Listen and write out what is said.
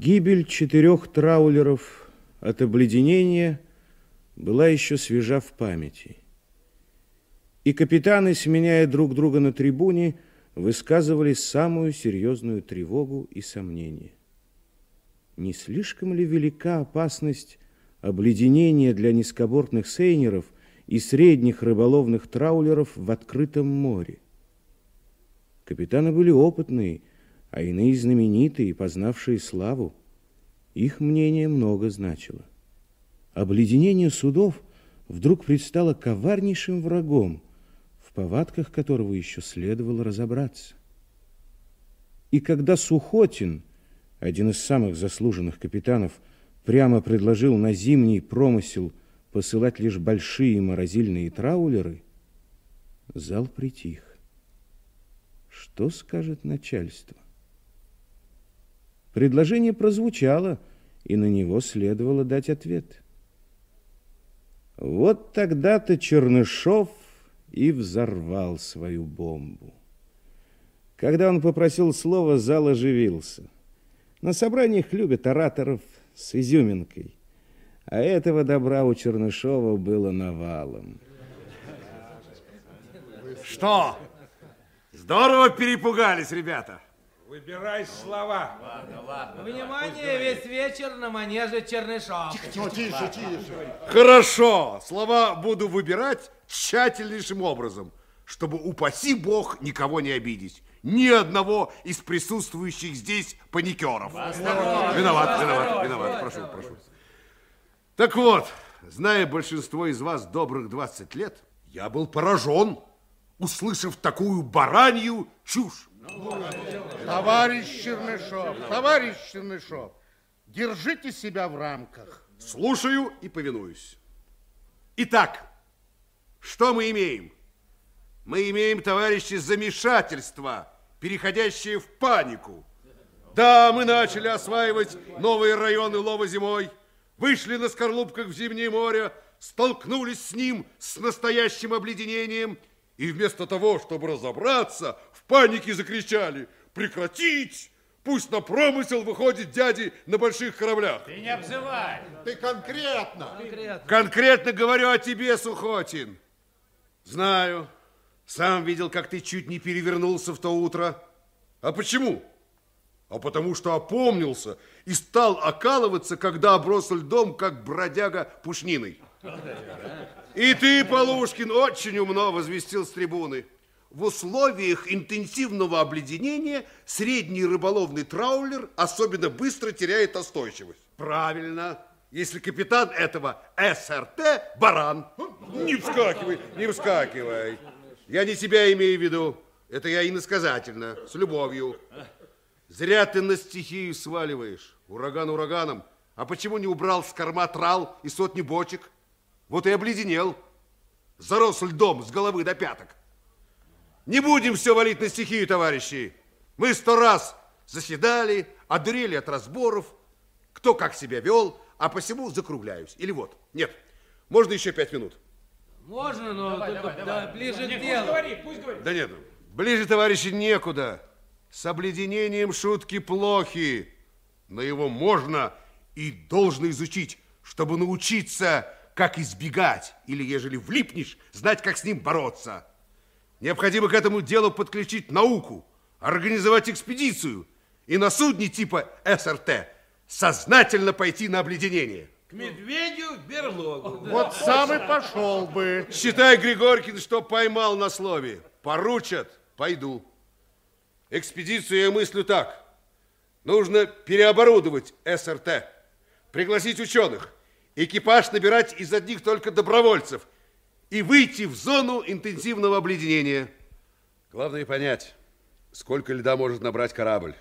Гибель четырех траулеров от обледенения была еще свежа в памяти. И капитаны, сменяя друг друга на трибуне, высказывали самую серьезную тревогу и сомнение. Не слишком ли велика опасность обледенения для низкобортных сейнеров и средних рыболовных траулеров в открытом море? Капитаны были опытные, а иные знаменитые, познавшие славу. Их мнение много значило. Обледенение судов вдруг предстало коварнейшим врагом, в повадках которого еще следовало разобраться. И когда Сухотин, один из самых заслуженных капитанов, прямо предложил на зимний промысел посылать лишь большие морозильные траулеры, зал притих. Что скажет начальство? Предложение прозвучало, и на него следовало дать ответ. Вот тогда-то Чернышов и взорвал свою бомбу. Когда он попросил слова, зал оживился. На собраниях любят ораторов с изюминкой, а этого добра у Чернышова было навалом. Что? Здорово перепугались, ребята. Выбирай слова. Ладно, ладно. Внимание, весь вечер на манеже Чернышов. Тихо, тихо, тише, тише. Хорошо, слова буду выбирать тщательнейшим образом, чтобы, упаси бог, никого не обидеть. Ни одного из присутствующих здесь паникеров. Виноват, виноват, виноват. Прошу, прошу. Так вот, зная большинство из вас добрых 20 лет, я был поражен, услышав такую баранью чушь. Товарищ Чернышов, товарищ Чернышов, держите себя в рамках. Слушаю и повинуюсь. Итак, что мы имеем? Мы имеем, товарищи, замешательство, переходящее в панику. Да, мы начали осваивать новые районы лова зимой, вышли на скорлупках в зимнее море, столкнулись с ним с настоящим обледенением и вместо того, чтобы разобраться, в панике закричали «Прекратить! Пусть на промысел выходит дяди на больших кораблях!» Ты не обзывай! Ты конкретно! Конкретно. Конкретно говорю о тебе, Сухотин. Знаю. Сам видел, как ты чуть не перевернулся в то утро. А почему? А потому что опомнился и стал окалываться, когда оброс льдом, как бродяга пушниной. И ты, Полушкин, очень умно возвестил с трибуны. В условиях интенсивного обледенения средний рыболовный траулер особенно быстро теряет остойчивость. Правильно. Если капитан этого СРТ – баран. Не вскакивай, не вскакивай. Я не тебя имею в виду. Это я иносказательно, с любовью. Зря ты на стихию сваливаешь. Ураган ураганом. А почему не убрал с корма трал и сотни бочек? Вот и обледенел. Зарос льдом с головы до пяток. Не будем все валить на стихию, товарищи. Мы сто раз заседали, одурели от разборов, кто как себя вел, а посему закругляюсь. Или вот, нет, можно еще пять минут. Можно, но Давай, только давай, да, давай. ближе Нет, к пусть делу. говорит, пусть говорит. Да нет, ближе, товарищи, некуда. С обледенением шутки плохи, но его можно и должно изучить, чтобы научиться, как избегать, или, ежели влипнешь, знать, как с ним бороться. Необходимо к этому делу подключить науку, организовать экспедицию и на судне типа СРТ сознательно пойти на обледенение. К медведю в берлогу. Вот сам и пошел бы. Считай, Григорькин, что поймал на слове. Поручат, пойду. Экспедицию я мыслю так. Нужно переоборудовать СРТ, пригласить ученых, экипаж набирать из одних только добровольцев и выйти в зону интенсивного обледенения. Главное понять, сколько льда может набрать корабль.